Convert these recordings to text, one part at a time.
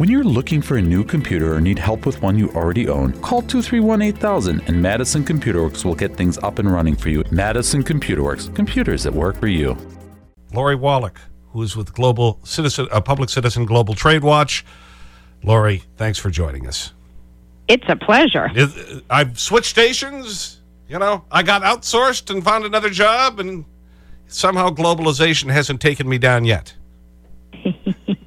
When you're looking for a new computer or need help with one you already own, call 231 8000 and Madison Computer Works will get things up and running for you. Madison Computer Works, computers that work for you. Lori Wallach, who is with Global Citizen, uh, Public Citizen Global Trade Watch. Lori, thanks for joining us. It's a pleasure. I've switched stations. You know, I got outsourced and found another job, and somehow globalization hasn't taken me down yet.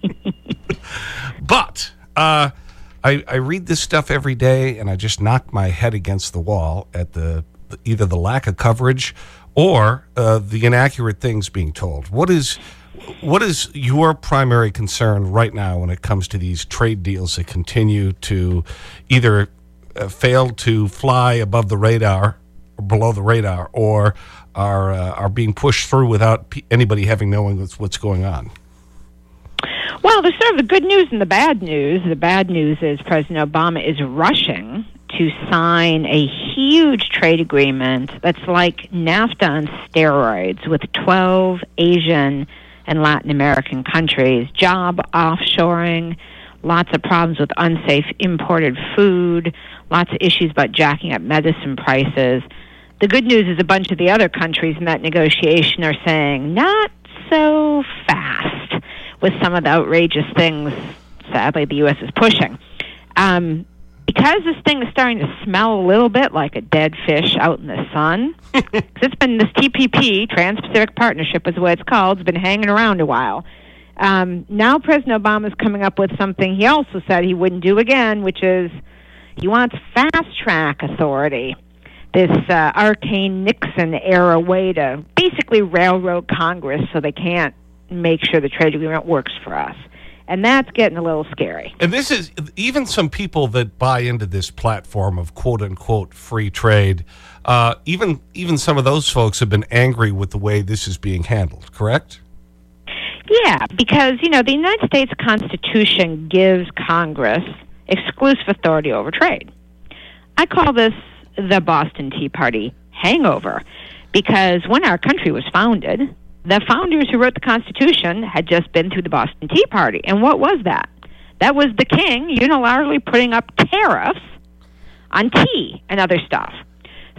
but uh, I, I read this stuff every day, and I just knock my head against the wall at the either the lack of coverage or uh, the inaccurate things being told. What is, what is your primary concern right now when it comes to these trade deals that continue to either uh, fail to fly above the radar or below the radar or are, are being pushed through without anybody having knowing what's, what's going on? Well, there's sort of the good news and the bad news. The bad news is President Obama is rushing to sign a huge trade agreement that's like NAFTA on steroids with 12 Asian and Latin American countries, job offshoring, lots of problems with unsafe imported food, lots of issues about jacking up medicine prices. The good news is a bunch of the other countries in that negotiation are saying, not so fast with some of the outrageous things, sadly, the U.S. is pushing. Um, because this thing is starting to smell a little bit like a dead fish out in the sun, because it's been this TPP, Trans Pacific Partnership is what it's called, it's been hanging around a while. Um, now President Obama is coming up with something he also said he wouldn't do again, which is he wants fast track authority. This uh, arcane Nixon era way to basically railroad Congress so they can't make sure the trade agreement works for us. And that's getting a little scary. And this is even some people that buy into this platform of quote unquote free trade, uh, even, even some of those folks have been angry with the way this is being handled, correct? Yeah, because, you know, the United States Constitution gives Congress exclusive authority over trade. I call this the Boston Tea Party hangover because when our country was founded, the founders who wrote the Constitution had just been through the Boston Tea Party. And what was that? That was the king unilaterally putting up tariffs on tea and other stuff.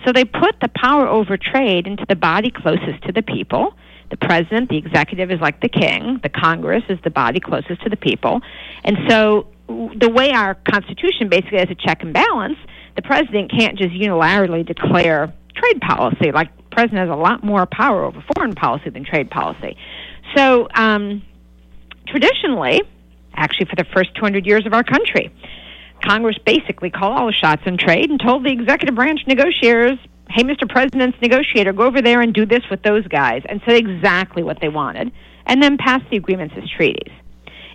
So they put the power over trade into the body closest to the people. The president, the executive is like the king. The Congress is the body closest to the people. And so the way our Constitution basically has a check and balance, the president can't just unilaterally declare trade policy like president has a lot more power over foreign policy than trade policy. So, um, traditionally, actually for the first 200 years of our country, Congress basically called all the shots on trade and told the executive branch negotiators, hey, Mr. President's negotiator, go over there and do this with those guys, and said exactly what they wanted, and then passed the agreements as treaties.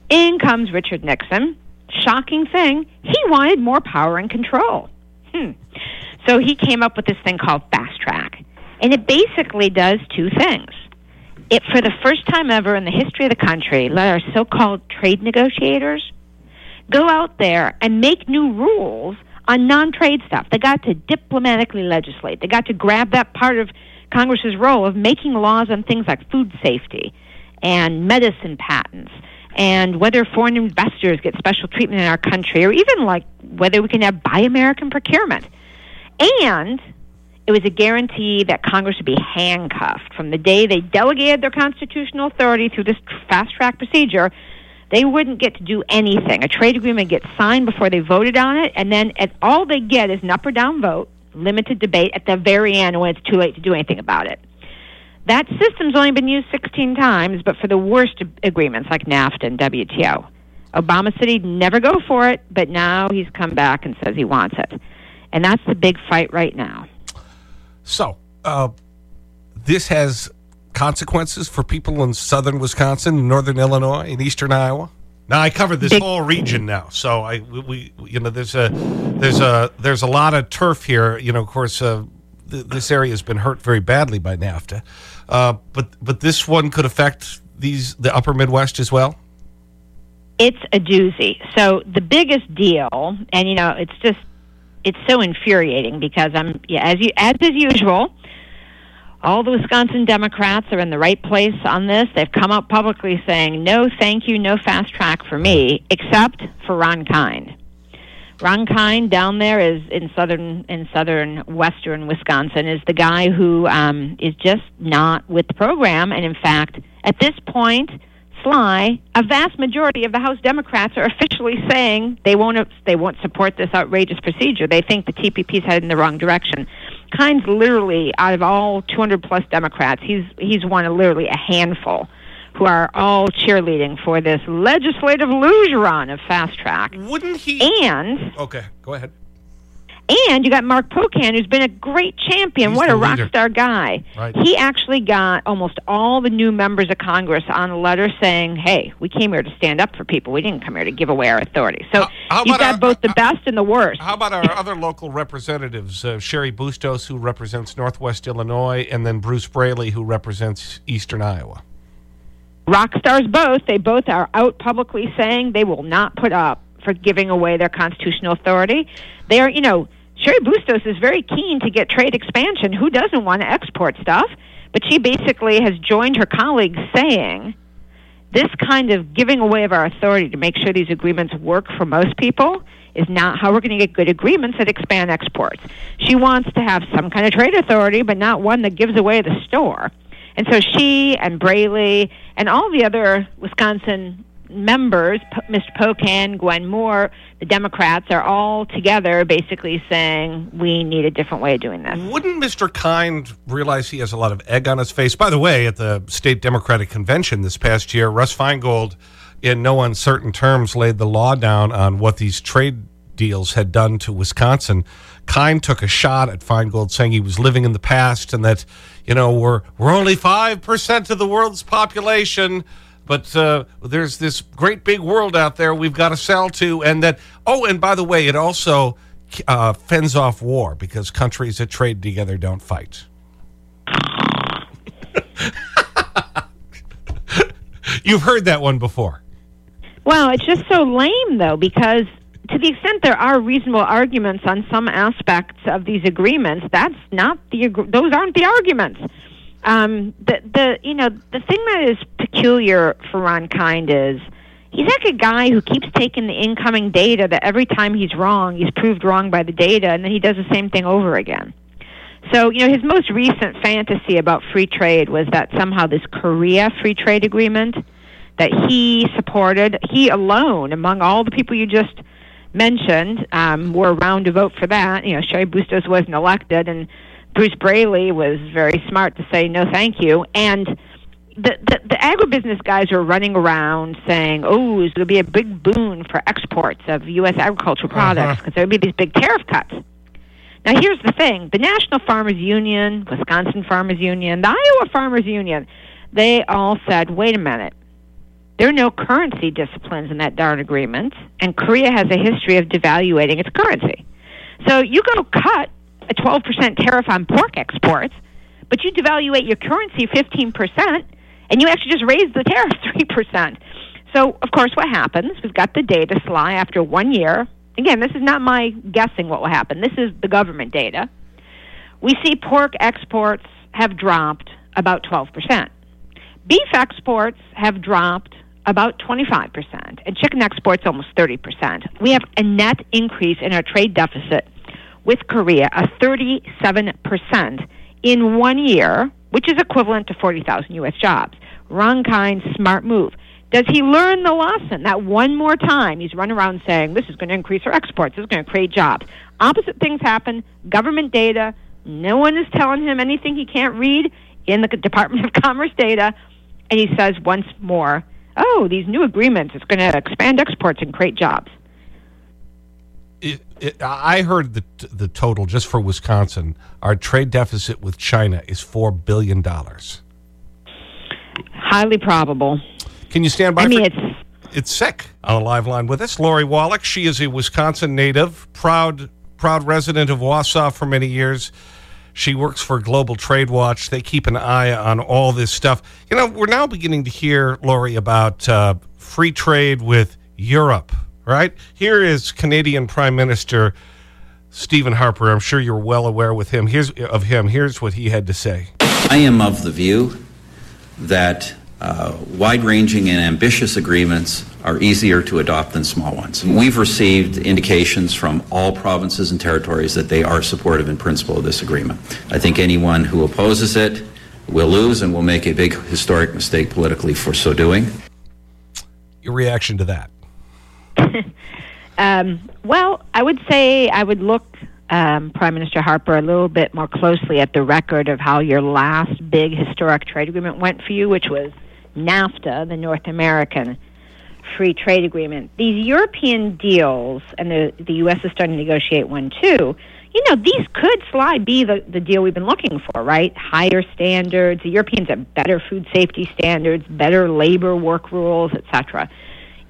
In comes Richard Nixon. Shocking thing, he wanted more power and control. Hmm. So he came up with this thing called fast track. And it basically does two things. It, for the first time ever in the history of the country, let our so called trade negotiators go out there and make new rules on non trade stuff. They got to diplomatically legislate, they got to grab that part of Congress's role of making laws on things like food safety and medicine patents and whether foreign investors get special treatment in our country or even like whether we can have buy American procurement. And it was a guarantee that Congress would be handcuffed from the day they delegated their constitutional authority through this fast track procedure. They wouldn't get to do anything. A trade agreement gets signed before they voted on it, and then at, all they get is an up or down vote, limited debate at the very end when it's too late to do anything about it. That system's only been used 16 times, but for the worst agreements like NAFTA and WTO. Obama said he'd never go for it, but now he's come back and says he wants it. And that's the big fight right now. So, uh, this has consequences for people in southern Wisconsin, northern Illinois, and eastern Iowa? Now, I covered this whole region now, so I, we, you know, there's a, there's a, there's a lot of turf here. You know, of course, uh, th this area has been hurt very badly by NAFTA. Uh, but, but this one could affect these, the upper Midwest as well? It's a doozy. So the biggest deal, and you know, it's just it's so infuriating because I'm yeah, as you as is usual. all the Wisconsin Democrats are in the right place on this. They've come out publicly saying, no, thank you, no fast track for me, except for Ron Kind. Ron Kind down there is in southern in southern western Wisconsin is the guy who um, is just not with the program, and in fact, at this point, Sly, a vast majority of the House Democrats are officially saying they won't they won't support this outrageous procedure. They think the TPP is headed in the wrong direction. Kind's literally out of all 200 plus Democrats, he's he's one of literally a handful who are all cheerleading for this legislative luge run of fast track. Wouldn't he? And okay, go ahead. And you got Mark Pocan, who's been a great champion. He's what a rock star guy. Right. He actually got almost all the new members of Congress on a letter saying, hey, we came here to stand up for people. We didn't come here to give away our authority. So How- how you've got our- both the uh, best and the worst. How about our other local representatives? Uh, Cheri Bustos, who represents Northwest Illinois, and then Bruce Braley, who represents Eastern Iowa. rock stars both they both are out publicly saying they will not put up for giving away their constitutional authority they are you know cheri bustos is very keen to get trade expansion who doesn't want to export stuff but she basically has joined her colleagues saying this kind of giving away of our authority to make sure these agreements work for most people is not how we're going to get good agreements that expand exports. She wants to have some kind of trade authority, but not one that gives away the store. And so she and Braley and all the other Wisconsin members, Mr. Pocan, Gwen Moore, the Democrats, are all together basically saying we need a different way of doing this. Wouldn't Mr. Kind realize he has a lot of egg on his face? By the way, at the state Democratic convention this past year, Russ Feingold, in no uncertain terms, laid the law down on what these trade deals had done to Wisconsin. Kind took a shot at Feingold saying he was living in the past and that, you know, we're, we're only 5% of the world's population. But uh, there's this great big world out there we've got to sell to. And that, oh, and by the way, it also uh, fends off war because countries that trade together don't fight. You've heard that one before. Well, it's just so lame, though, because to the extent there are reasonable arguments on some aspects of these agreements, that's not the those aren't the arguments. Um, the the you know the thing that is peculiar for Ron Kind is he's like a guy who keeps taking the incoming data that every time he's wrong, he's proved wrong by the data, and then he does the same thing over again. So, you know, his most recent fantasy about free trade was that somehow this Korea free trade agreement that he supported, he alone, among all the people you just mentioned, um, were around to vote for that. You know, Cheri Bustos wasn't elected, and Bruce Braley was very smart to say no, thank you. And the, the, the agribusiness guys are running around saying, oh, it's going to be a big boon for exports of U.S. agricultural uh-huh. products because there will be these big tariff cuts. Now, here's the thing the National Farmers Union, Wisconsin Farmers Union, the Iowa Farmers Union, they all said, wait a minute. There are no currency disciplines in that darn agreement, and Korea has a history of devaluating its currency. So you go cut a 12% tariff on pork exports, but you devaluate your currency 15%, and you actually just raise the tariff 3%. So, of course, what happens? We've got the data, Sly, after one year. Again, this is not my guessing what will happen. This is the government data. We see pork exports have dropped about 12%. Beef exports have dropped about 25%, and chicken exports almost 30%. We have a net increase in our trade deficit with Korea a 37% in one year, which is equivalent to 40,000 U.S. jobs. Ron Kind's smart move. Does he learn the lesson that one more time he's run around saying this is going to increase our exports, this is going to create jobs? Opposite things happen. Government data. No one is telling him anything he can't read in the Department of Commerce data. And he says once more, oh, these new agreements, it's going to expand exports and create jobs. It, it, I heard the, the total just for Wisconsin. Our trade deficit with China is $4 billion. Highly probable. Can you stand by I mean, it's it's sick. On a live line with us, Lori Wallach. She is a Wisconsin native, proud, proud resident of Wausau for many years. She works for Global Trade Watch. They keep an eye on all this stuff. You know, we're now beginning to hear, Lori, about uh, free trade with Europe, right? Here is Canadian Prime Minister Stephen Harper. I'm sure you're well aware with him. Here's, of him. Here's what he had to say. I am of the view that uh, wide ranging and ambitious agreements are easier to adopt than small ones. We've received indications from all provinces and territories that they are supportive in principle of this agreement. I think anyone who opposes it will lose and will make a big historic mistake politically for so doing. Your reaction to that? um, well, I would say I would look, um, Prime Minister Harper, a little bit more closely at the record of how your last big historic trade agreement went for you, which was NAFTA, the North American Free Trade Agreement. These European deals, and the, the U.S. is starting to negotiate one too, you know, these could slide be the, the deal we've been looking for, right? Higher standards. The Europeans have better food safety standards, better labor work rules, etc.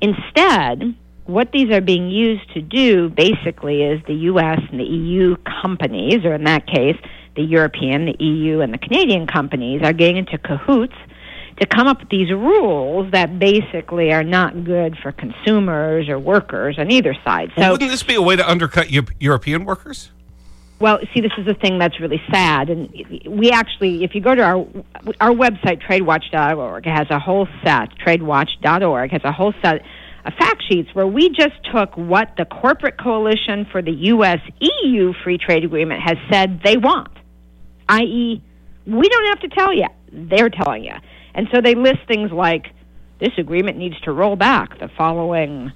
Instead, what these are being used to do basically is the U.S. and the EU companies, or in that case, the European, the EU, and the Canadian companies, are getting into cahoots to come up with these rules that basically are not good for consumers or workers on either side. So, well, wouldn't this be a way to undercut European workers? Well, see, this is the thing that's really sad, and we actually, if you go to our our website, TradeWatch.org, it has a whole set. TradeWatch.org has a whole set Uh, fact sheets where we just took what the corporate coalition for the U.S. EU free trade agreement has said they want, i.e., we don't have to tell you; they're telling you. And so they list things like this agreement needs to roll back the following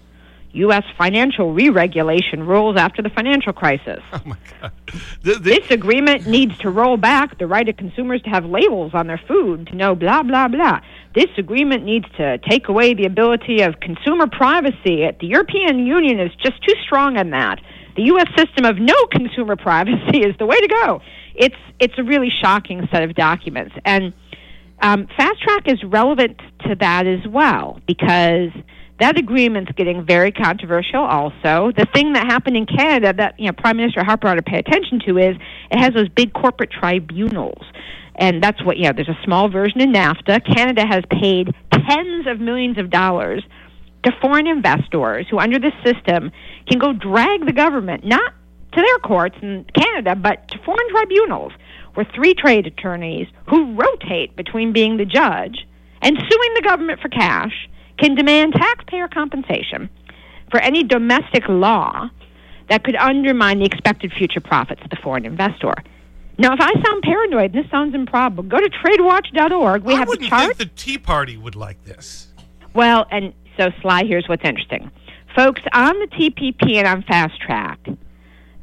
U.S. financial re-regulation rules after the financial crisis. Oh my God. The, the, this agreement needs to roll back the right of consumers to have labels on their food to know blah, blah, blah. This agreement needs to take away the ability of consumer privacy. The European Union is just too strong on that. The U.S. system of no consumer privacy is the way to go. It's, it's a really shocking set of documents. And um, Fast Track is relevant to that as well because that agreement's getting very controversial also. The thing that happened in Canada that you know Prime Minister Harper ought to pay attention to is it has those big corporate tribunals. And that's what, yeah, there's a small version in NAFTA. Canada has paid tens of millions of dollars to foreign investors who, under this system, can go drag the government, not to their courts in Canada, but to foreign tribunals were three trade attorneys who rotate between being the judge and suing the government for cash can demand taxpayer compensation for any domestic law that could undermine the expected future profits of the foreign investor. Now, if I sound paranoid and this sounds improbable, go to tradewatch.org. We I have the chart. the Tea Party would like this. Well, and so, Sly, here's what's interesting. Folks, on the TPP and on Fast Track,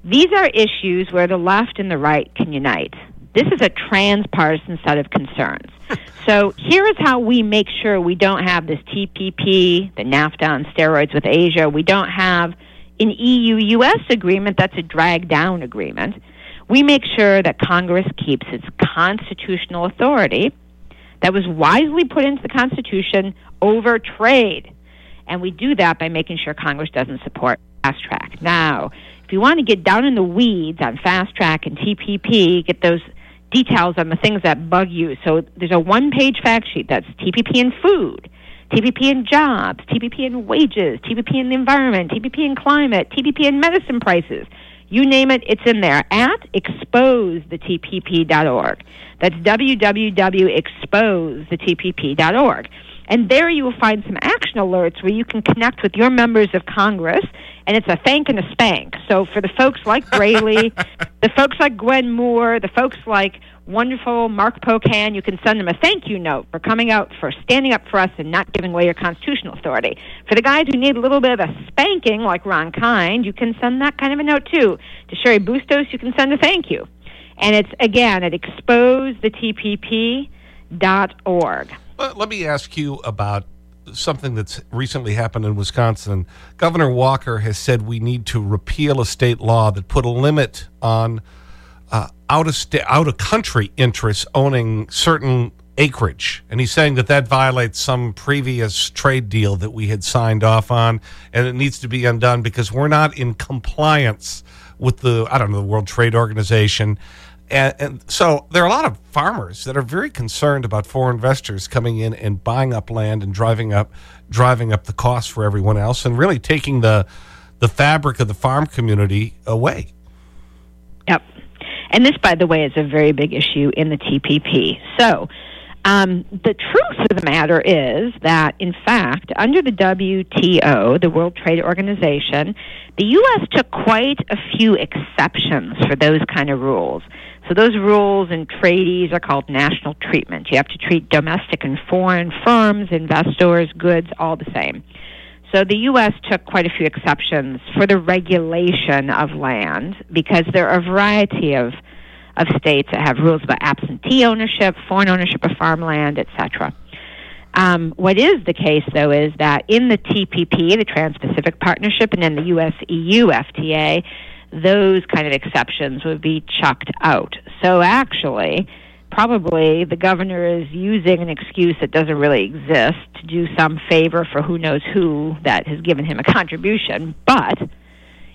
these are issues where the left and the right can unite. This is a transpartisan set of concerns. so here is how we make sure we don't have this TPP, the NAFTA on steroids with Asia. We don't have an EU-US agreement that's a drag down agreement. We make sure that Congress keeps its constitutional authority that was wisely put into the Constitution over trade. And we do that by making sure Congress doesn't support fast track. Now, if you want to get down in the weeds on fast track and TPP, get those details on the things that bug you. So there's a one page fact sheet that's TPP in food, TPP in jobs, TPP in wages, TPP in the environment, TPP in climate, TPP in medicine prices. You name it, it's in there at exposethetpp.org. That's www.exposethetpp.org. And there you will find some action alerts where you can connect with your members of Congress, and it's a thank and a spank. So for the folks like Braley, the folks like Gwen Moore, the folks like wonderful Mark Pocan, you can send them a thank you note for coming out, for standing up for us and not giving away your constitutional authority. For the guys who need a little bit of a spanking, like Ron Kind, you can send that kind of a note too. To Cheri Bustos, you can send a thank you. And it's, again, at exposethetpp.org. Let, let me ask you about something that's recently happened in Wisconsin. Governor Walker has said we need to repeal a state law that put a limit on uh, out, of out of country interests owning certain acreage. And he's saying that that violates some previous trade deal that we had signed off on, and it needs to be undone because we're not in compliance with the, I don't know, the World Trade Organization and, and, so there are a lot of farmers that are very concerned about foreign investors coming in and buying up land and driving up, driving up the cost for everyone else and really taking the, the fabric of the farm community away. Yep. And this, by the way, is a very big issue in the TPP. So, um, the truth of the matter is that, in fact, under the WTO, the World Trade Organization, the U.S. took quite a few exceptions for those kind of rules. So those rules and treaties are called national treatment. You have to treat domestic and foreign firms, investors, goods, all the same. So the U.S. took quite a few exceptions for the regulation of land because there are a variety of of states that have rules about absentee ownership, foreign ownership of farmland, etc. Um, what is the case, though, is that in the TPP, the Trans-Pacific Partnership, and in the U.S.-EU FTA, those kind of exceptions would be chucked out. So actually, probably the governor is using an excuse that doesn't really exist to do some favor for who knows who that has given him a contribution. But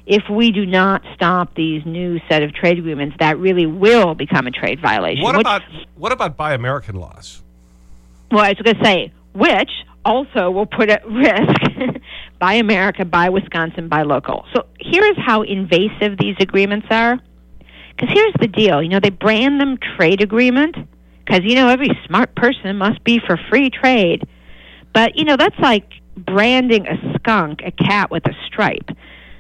if we do not stop these new set of trade agreements, that really will become a trade violation. What about, what about Buy American laws? Well, I was going to say, which also will put at risk Buy America, Buy Wisconsin, Buy Local. So here's how invasive these agreements are. Because here's the deal you know, they brand them trade agreement because, you know, every smart person must be for free trade. But, you know, that's like branding a skunk a cat with a stripe.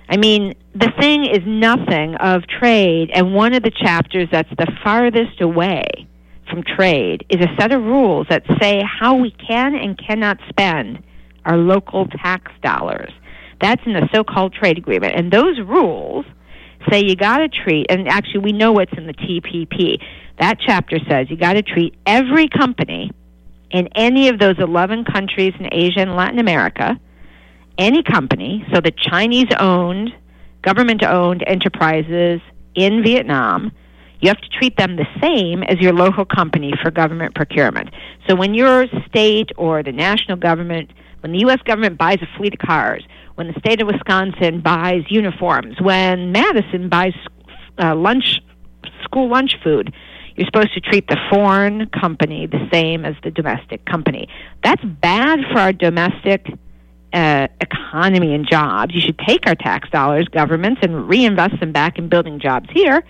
I mean, the thing is nothing of trade, and one of the chapters that's the farthest away from trade is a set of rules that say how we can and cannot spend our local tax dollars. That's in the so called trade agreement. And those rules say you got to treat, and actually, we know what's in the TPP. That chapter says you got to treat every company in any of those 11 countries in Asia and Latin America any company, so the Chinese owned, government owned enterprises in Vietnam, you have to treat them the same as your local company for government procurement. So when your state or the national government, when the U.S. government buys a fleet of cars, when the state of Wisconsin buys uniforms, when Madison buys uh, lunch, school lunch food, you're supposed to treat the foreign company the same as the domestic company. That's bad for our domestic uh, economy and jobs. You should take our tax dollars, governments, and reinvest them back in building jobs here.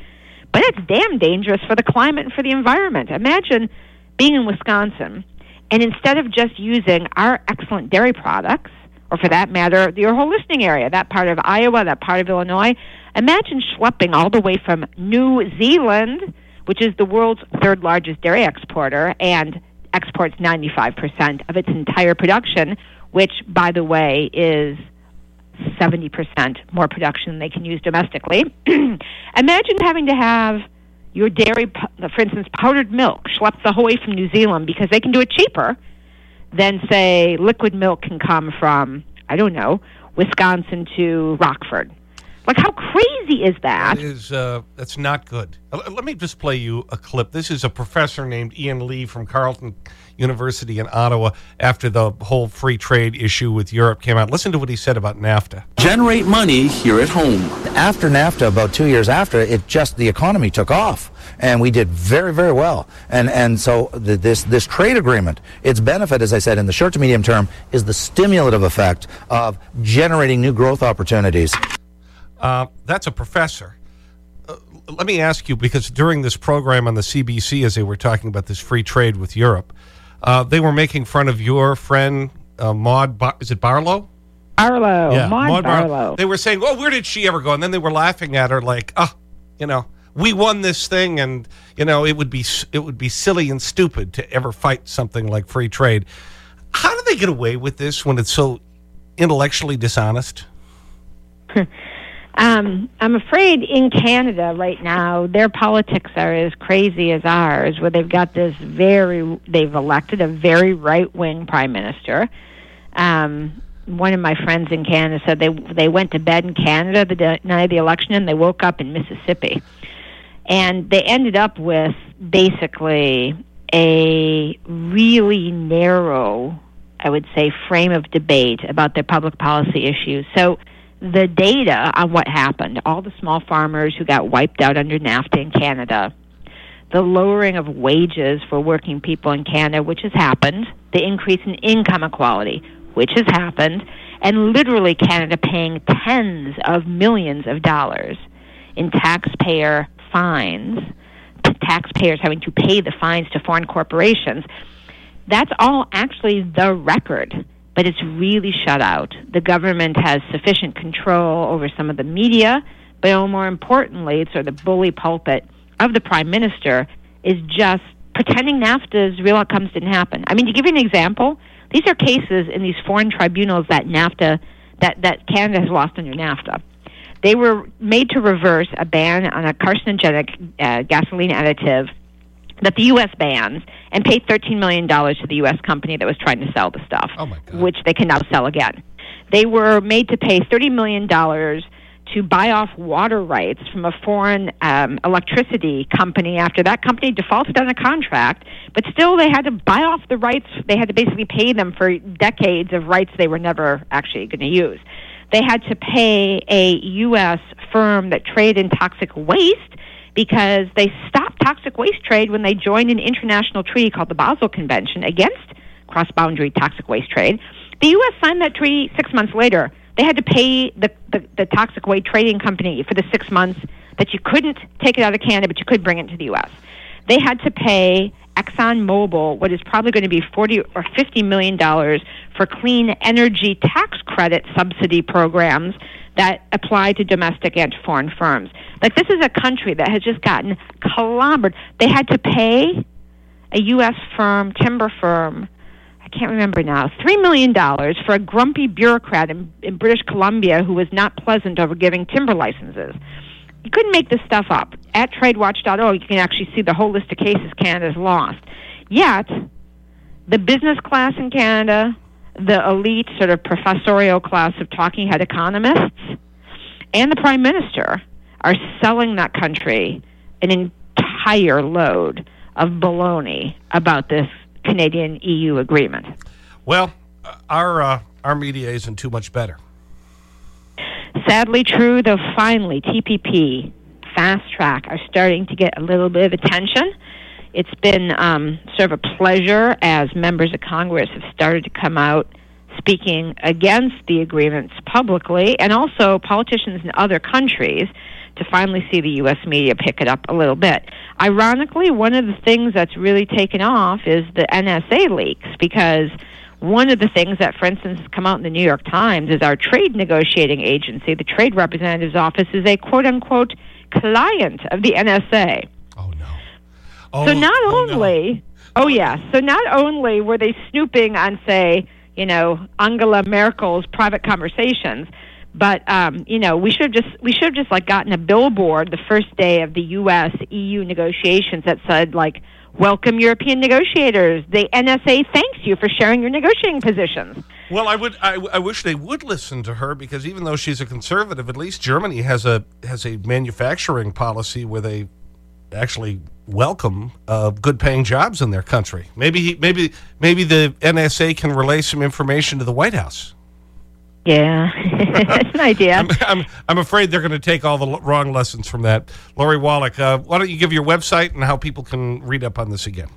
But it's damn dangerous for the climate and for the environment. Imagine being in Wisconsin and instead of just using our excellent dairy products, or for that matter, your whole listening area, that part of Iowa, that part of Illinois, imagine schlepping all the way from New Zealand, which is the world's third largest dairy exporter and exports 95% of its entire production, which, by the way, is 70% more production than they can use domestically. Imagine having to have your dairy, for instance, powdered milk schlepped the whole way from New Zealand because they can do it cheaper than, say, liquid milk can come from, I don't know, Wisconsin to Rockford. Like, how crazy is that? That is, uh, that's not good. Let me just play you a clip. This is a professor named Ian Lee from Carleton University in Ottawa after the whole free trade issue with Europe came out. Listen to what he said about NAFTA. Generate money here at home. After NAFTA, about two years after, it just, the economy took off. And we did very, very well. And, and so the, this, this trade agreement, its benefit, as I said, in the short to medium term, is the stimulative effect of generating new growth opportunities. Uh, that's a professor. Uh, let me ask you, because during this program on the CBC, as they were talking about this free trade with Europe, uh, they were making fun of your friend, uh, Maud, Bar is it Barlow? Barlow. Yeah, Maud, Maud Barlow. Barlow. They were saying, well, where did she ever go? And then they were laughing at her like, oh, you know, we won this thing and, you know, it would be, it would be silly and stupid to ever fight something like free trade. How do they get away with this when it's so intellectually dishonest? Um, I'm afraid in Canada right now, their politics are as crazy as ours, where they've got this very, they've elected a very right wing prime minister. Um, one of my friends in Canada said they they went to bed in Canada the night of the election and they woke up in Mississippi, and they ended up with basically a really narrow, I would say, frame of debate about their public policy issues. So the data on what happened, all the small farmers who got wiped out under NAFTA in Canada, the lowering of wages for working people in Canada, which has happened, the increase in income equality, which has happened, and literally Canada paying tens of millions of dollars in taxpayer fines, taxpayers having to pay the fines to foreign corporations, that's all actually the record. But it's really shut out. The government has sufficient control over some of the media, but more importantly, it's sort of the bully pulpit of the prime minister is just pretending NAFTA's real outcomes didn't happen. I mean, to give you an example, these are cases in these foreign tribunals that NAFTA, that, that Canada has lost under NAFTA. They were made to reverse a ban on a carcinogenic uh, gasoline additive that the U.S. bans and pay $13 million to the U.S. company that was trying to sell the stuff, oh which they can now sell again. They were made to pay $30 million to buy off water rights from a foreign um, electricity company after that company defaulted on a contract, but still they had to buy off the rights. They had to basically pay them for decades of rights they were never actually going to use. They had to pay a U.S. firm that traded in toxic waste because they stopped toxic waste trade when they joined an international treaty called the Basel Convention against cross boundary toxic waste trade. The U.S. signed that treaty six months later they had to pay the, the, the toxic waste trading company for the six months that you couldn't take it out of Canada, but you could bring it to the U.S. They had to pay ExxonMobil what is probably going to be 40 or 50 million dollars for clean energy tax credit subsidy programs that apply to domestic and foreign firms. Like this is a country that has just gotten clobbered. They had to pay a U.S. firm, timber firm, I can't remember now, $3 million for a grumpy bureaucrat in, in British Columbia who was not pleasant over giving timber licenses. You couldn't make this stuff up. At tradewatch.org, you can actually see the whole list of cases Canada's lost. Yet, the business class in Canada, the elite sort of professorial class of talking head economists, and the prime minister are selling that country an entire load of baloney about this Canadian EU agreement. Well, our, uh, our media isn't too much better. Sadly true, though finally, TPP, Fast Track, are starting to get a little bit of attention. It's been um, sort of a pleasure as members of Congress have started to come out speaking against the agreements publicly, and also politicians in other countries to finally see the U.S. media pick it up a little bit. Ironically, one of the things that's really taken off is the NSA leaks because one of the things that, for instance, has come out in the New York Times is our trade negotiating agency, the Trade Representative's Office, is a quote unquote client of the NSA. Oh. Oh, so not oh, only, no. oh, yeah, so not only were they snooping on, say, you know, Angela Merkel's private conversations, but um, you know, we should have just we should have just like gotten a billboard the first day of the U.S. EU negotiations that said like, "Welcome, European negotiators. The NSA thanks you for sharing your negotiating positions." Well, I would. I, I wish they would listen to her because even though she's a conservative, at least Germany has a has a manufacturing policy where they actually welcome uh, good-paying jobs in their country. Maybe maybe maybe the NSA can relay some information to the White House. Yeah, that's an idea. I'm, I'm, I'm, afraid they're going to take all the wrong lessons from that. Lori Wallach, uh, why don't you give your website and how people can read up on this again?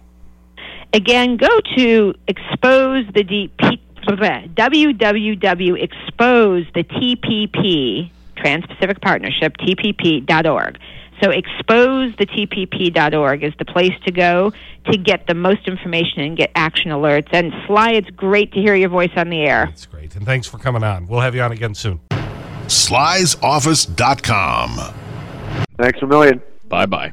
Again, go to expose the DP, www expose the TPP, Trans-Pacific Partnership, TPP.org. So exposethetpp.org is the place to go to get the most information and get action alerts. And Sly, it's great to hear your voice on the air. It's great. And thanks for coming on. We'll have you on again soon. Sly'sOffice.com. Thanks a million. Bye bye.